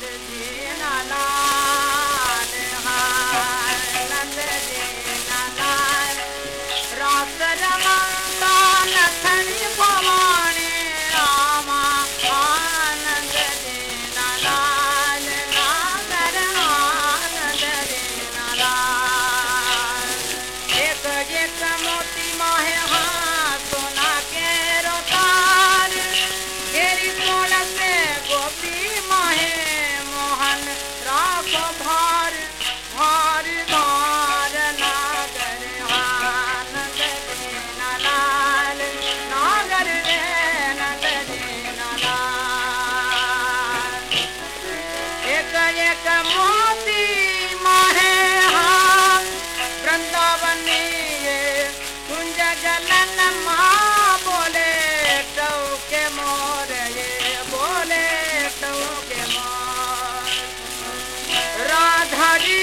Hallelujah. जनन माँ बोले तो के मोर ये बोले तो के मोर। राधा जी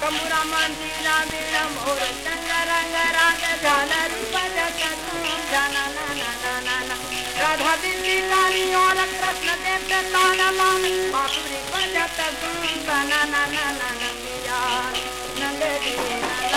कमुरा मंदिरा मेरा मोर संग रंग राग झाल रूप जाना ना ना ना ना ना राधा दिल्ली काली और कृष्ण देव तान मान बांसुरी बजत गुम ना ना ना ना ना मिया नंद जी ना